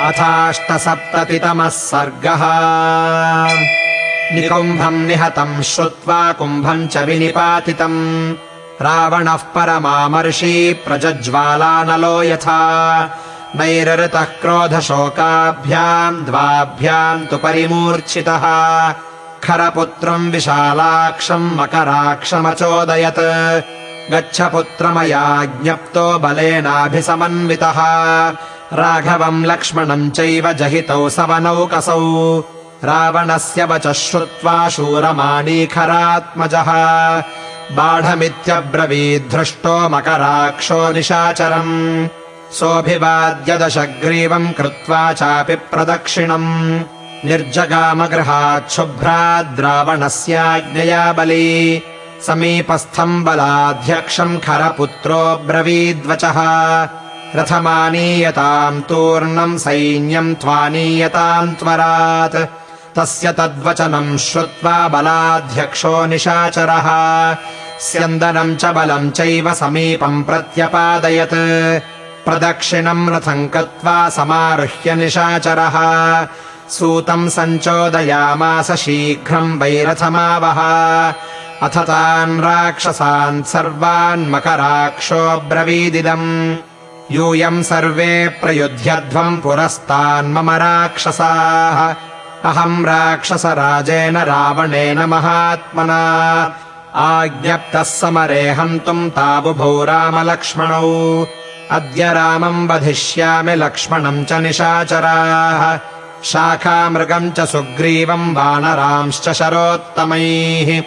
अथाष्टसप्ततितमः सर्गः। निकुम्भम् निहतम् श्रुत्वा कुम्भम् च विनिपातितम्। रावणः परमामर्षी प्रजज्वालानलो यथा। नैरृतः क्रोधशोकाभ्याम् द्वाभ्याम् तु परिमूर्च्छितः। खरपुत्रम् विशालाक्षम् मकराक्षमचोदयत्। गच्छ पुत्रमया ज्ञप्तो बलेनाभिसमन्वितः राघवम् लक्ष्मणम् चैव जहितौ सवनौकसौ। रावणस्य वचः श्रुत्वा शूरमाणीखरात्मजः। बाढमित्यब्रवीद्धृष्टो मकराक्षो निशाचरम्। सोऽभिवाद्य दशग्रीवम् कृत्वा चापि प्रदक्षिणम्। निर्जगामगृहाच्छुभ्राद्रावणस्याज्ञया बली। समीपस्थम् बलाध्यक्षम् खरपुत्रोऽब्रवीद्वचः रथमानीयताम् तूर्णम् सैन्यम् त्वानीयताम् त्वरात्। तस्य तद्वचनम् श्रुत्वा बलाध्यक्षो निशाचरः। स्यन्दनम् च बलम् चैव समीपम् प्रत्यपादयत्। प्रदक्षिणम् रथम् गत्वा समारुह्य निशाचरः। सूतम् सञ्चोदयामास शीघ्रम् वैरथमावह अथ तान् राक्षसान् सर्वान् मकराक्षोऽब्रवीदिदम् यूयम् सर्वे प्रयुध्यध्वम् पुरस्तान्मम राक्षसाः। अहम् राक्षसराजेन रावणेन महात्मना। आज्ञप्तः समरे हन्तुम् ताबुभौ रामलक्ष्मणौ। अद्य रामम् वधिष्यामि लक्ष्मणम् च निशाचराः। शाखामृगम् च सुग्रीवम् वानरांश्च शरोत्तमैः।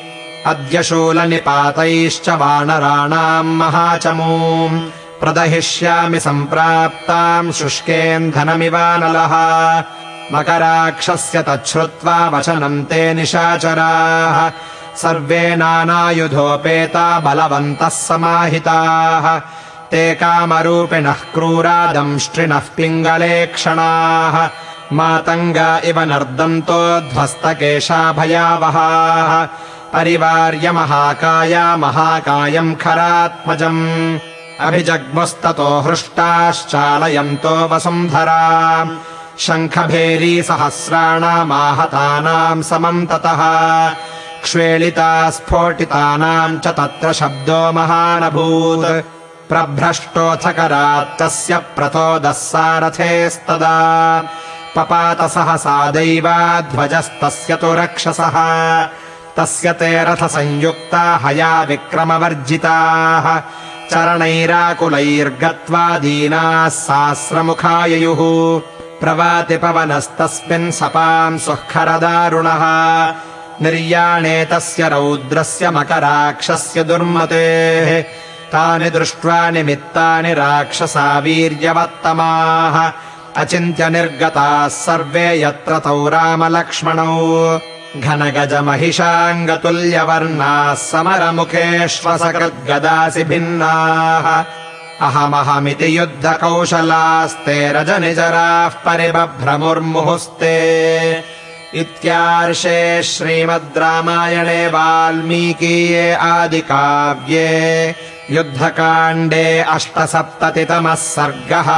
अद्य शूलनिपातैश्च वानराणाम् महाचमूम् प्रदहिष्यामि सम्प्राप्ताम् शुष्केन्धनमिवानलः मकराक्षस्य तच्छ्रुत्वा वचनम् ते निशाचराः। सर्वे नानायुधोपेता बलवन्तः समाहिताः। ते कामरूपिणः क्रूरादंष्ट्रिणः पिङ्गलेक्षणाः मातङ्गा इव नर्दन्तोध्वस्तकेशा भयावहाः। परिवार्य महाकाया महाकायम् खरात्मजम् अभिजग्मुस्ततो हृष्टाश्चालयन्तो वसुन्धरा। शङ्खभेरी सहस्राणामाहतानाम् समम् ततः। क्ष्वेलिता स्फोटितानाम् च तत्र शब्दो महानभूत्। प्रभ्रष्टोऽथकरात्तस्य प्रतोदः सारथेस्तदा। पपात सहसा दैवाध्वजस्तस्य तु रक्षसः। तस्य ते रथसंयुक्ता हया विक्रमवर्जिताः चरणैराकुलैर्गत्वा दीनाः सास्रमुखाययुः। प्रवाति पवनस्तस्मिन् सपाम् निर्याणे तस्य रौद्रस्य मकराक्षस्य दुर्मतेः। तानि दृष्ट्वा निमित्तानि राक्षसा वीर्यवत्तमाः। अचिन्त्य निर्गताः सर्वे यत्र तौ रामलक्ष्मणौ घनगजमहिषाङ्गतुल्यवर्णाः समरमुखेष्वसकृद्गदासि भिन्नाः अहमहमिति युद्धकौशलास्ते रजनिजराः परिबभ्रमुर्मुहुस्ते इत्यार्षे श्रीमद् रामायणे वाल्मीकीये आदिकाव्ये युद्धकाण्डे अष्टसप्ततितमः सर्गः